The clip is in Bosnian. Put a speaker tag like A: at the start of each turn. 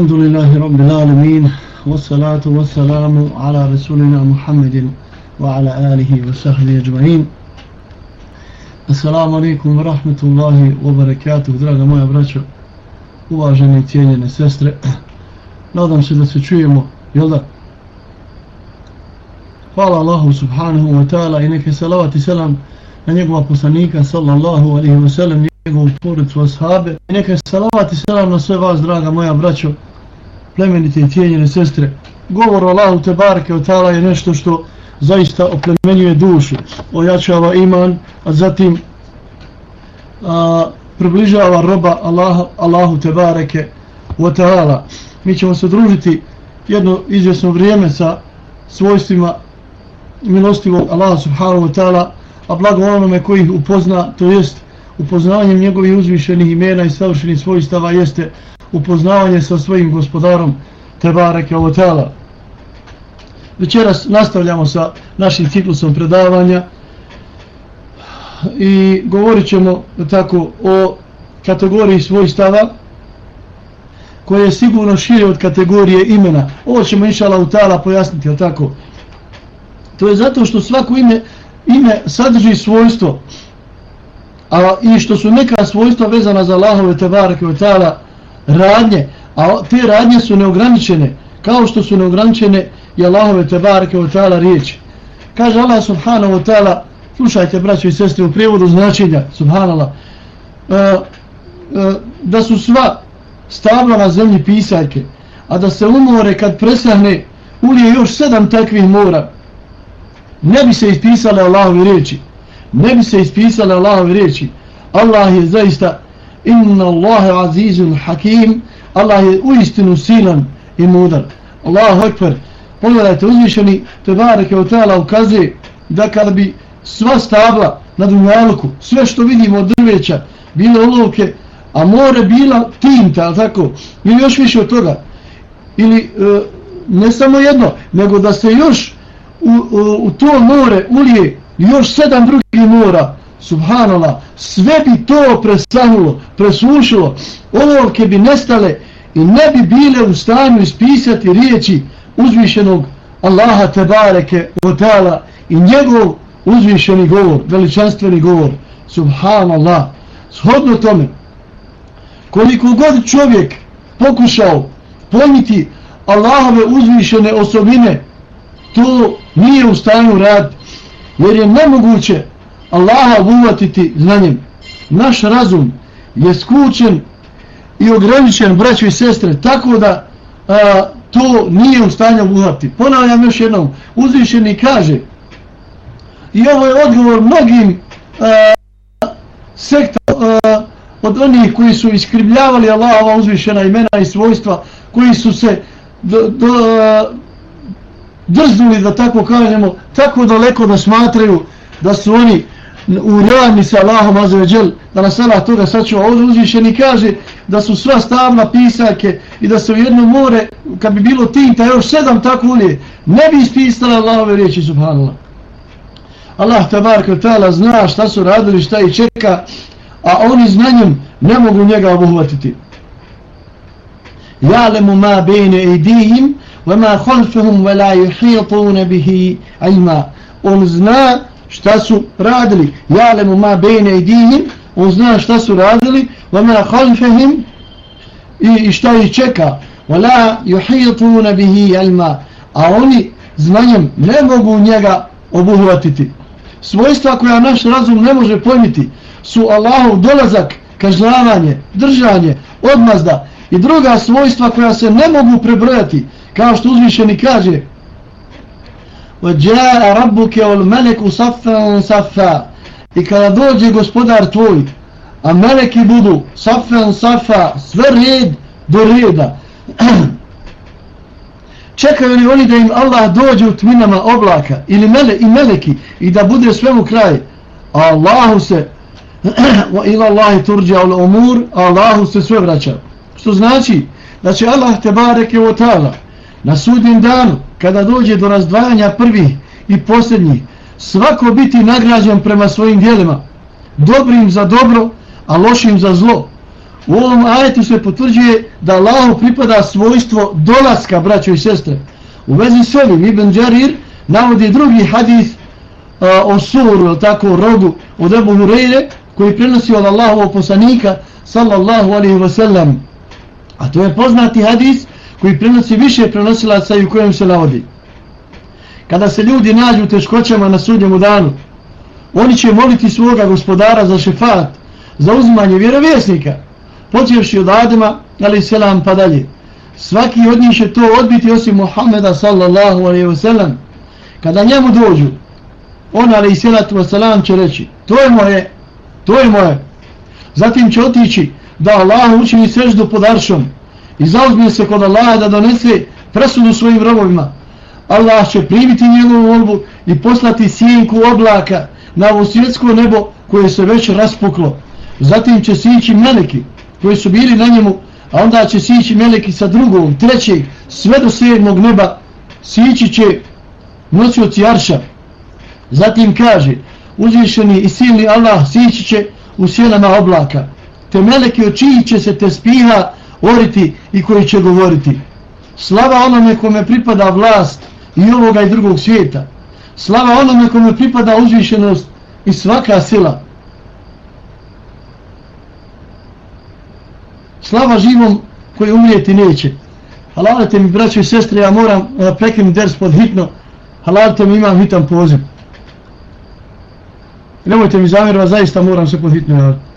A: الحمد لله رب العالمين والصلاة والسلام على رسولنا محمد وعلى آله وصحبه أجمعين السلام عليكم ورحمة الله وبركاته دراجة مويا براتشو Uvaženi i cijenjene sestre, nadam se da se čujemo, jel da? Hvala Allahu subhanahu wa ta'ala i neke salavat i selam na njegova poslanika sallallahu alihi wa sallam, njegovu porucu ashaabe i neke salavat i selam na sve vas, draga moja braćo, plemenite i cijenjene sestre. Govor Allahu te barke od tala je nešto što zaista oplemenjuje dušu, ojačava iman, a zatim a, približava roba Allah, Allahu te bareke od ta'ala. Mi ćemo se družiti jedno izvjesno vrijeme sa svojstvima milostivog Allaha subhanahu wa ta'ala, a blago onome koji ih upozna, to jest upoznavanjem njegovih uzvišenih imena i savršenih svojstava jeste upoznavanje sa svojim gospodarom Tebareke wa. Večeras nastavljamo sa našim ciklusom predavanja i govorit ćemo tako o kategoriji svojstava koje je sigurno šire od kategorije imena. Ovo ćemo inšala u tala pojasniti, ali tako? To je zato što svako ime, ime sadrži svojstvo, a i što su neka svojstva vezana za Allahove tebareke utala radnje, a te radnje su neograničene, kao što su neograničene i Allahove tebareke od ta'ala riječi. Kaže Allah subhanahu wa ta'ala, slušajte braćo i sestre u prijevodu značenja, subhanallah, e, e, da su sva stabla na zemlji pisarke, a da se umore kad presahne ulije još sedam takvih mora, ne bi se ispisale Allahove riječi. Ne bi se ispisale Allahove riječi. Allah je zaista inna Allahe azizun hakim Allah je uistinu silan i mudar. Allahu ekber. Pogledajte, uzvišeni Tebareke o tela ukazuje da kada bi sva stabla na dunjaluku, sve što vidimo od drveća, bile olovke, a more bila tinta, ali tako, ili još više od toga, ili e, ne samo jedno, nego da se još u, u, u to more ulije još sedam drugih mora, subhanallah, sve bi to presanulo, presušilo, olovke bi nestale i ne bi bile u stanju ispisati riječi uzvišenog Allaha Tebareke Otala i njegov uzvišeni govor, veličanstveni govor, subhanallah, shodno tome, koliko god čovjek pokušao pojmiti Allahove uzvišene osobine, to nije u stanju rad, jer je nemoguće Allaha obuhvatiti znanjem. Naš razum je skučen i ograničen, braćo i sestre, tako da a, to nije u stanju obuhvatiti. Ponavljam još jednom, uzvišeni kaže, i ovo je odgovor mnogim a, sekta a, od onih koji su iskrivljavali Allahova uzvišena imena i svojstva, koji su se do, do, drznuli da tako kažemo, tako daleko da smatraju da su oni u nevajni sa Allahom džel da nas Allah toga sačuva. Ovdje uzvišeni kaže da su sva stavna pisake i da se u jedno more, kad bi bilo tinta, još sedam tako ulije, ne bi ispisala Allahove riječi, subhanallah. Allah tabar kratala zna šta su radili, šta ih čeka, a oni znanjem ne mogu njega obuhvatiti. Jalemu ma bene idihim, vema kholfuhum, vela ihrijatune bihi ajma. On zna, šta su radili. Jalemu ma bejne i dihim on zna šta su radili. Vamena halfehim i, i šta ih čeka. Vala juhijetuna bihi jelma a oni znanjem ne mogu njega obuhvatiti. Svojstva koja naš razum ne može pojmiti su Allahov dolazak kažnavanje, držanje odmazda i druga svojstva koja se ne mogu prebrojati kao što uzvišeni kaže وَجَاءَ رَبُّكَ وَالْمَلَكُ صَفًا صَفًا i kada dođe gospodar tvoj a meleki budu safan safa sve red do reda čekaju li oni da im Allah dođe u tminama oblaka ili mele, i meleki i da bude sve u kraj a Allahu se wa ila Allahi turđa al umur Allahu se sve vraća što znači da će Allah te bareke o ta'ala na sudnjem danu, kada dođe do razdvajanja prvi i posljednji, svako biti nagrađen prema svojim dijelima, dobrim za dobro, a lošim za zlo. U ovom ajetu se potvrđuje da Allahu pripada svojstvo dolaska, braćo i sestre. U vezi s ovim Ibn Đarir navodi drugi hadis uh, o suru, tako rogu od Ebu Hureyre, koji prenosi od Allahovog poslanika, sallallahu alaihi wasallam. A to je poznati hadis koji prenosi više prenosilaca i u kojem se navodi. Kada se ljudi nađu u teškoćama na sudnjemu danu, oni će moliti svoga gospodara za šefat, za uzmanje vjerovjesnika, počevši od Adema, ali selam pa dalje. Svaki od njih će to odbiti osim Muhammeda sallallahu alaihi wa sallam. Kada njemu dođu, on ali selatu wa salam će reći, to je moje, to je moje. Zatim će otići da Allah učini seždu pod aršom i zauzmije se kod Allaha da donese presudu svojim robovima. Allah će primiti njegovu molbu i poslati sjenku oblaka na ovo svjetsko nebo koje se već raspuklo. Zatim će sići meleki koji su bili na njemu, a onda će sići meleki sa drugog, trećeg, sve do sedmog neba, sići će nosioci arša. Zatim kaže, uzvišeni i silni Allah sići će u sjenama oblaka. Te meleki od čiji će se te spiha oriti i koji će govoriti. Slava onome kome pripada vlast i ovoga i drugog svijeta. Slava onome kome pripada uzvišenost i svaka sila. Slava živom koji umrijeti neće. Halalite mi, braćo i sestre, ja moram eh, uh, prekinuti ders pod hitno. Halalite mi, imam hitan poziv. Nemojte mi zamjerati, zaista moram se pod hitno javati.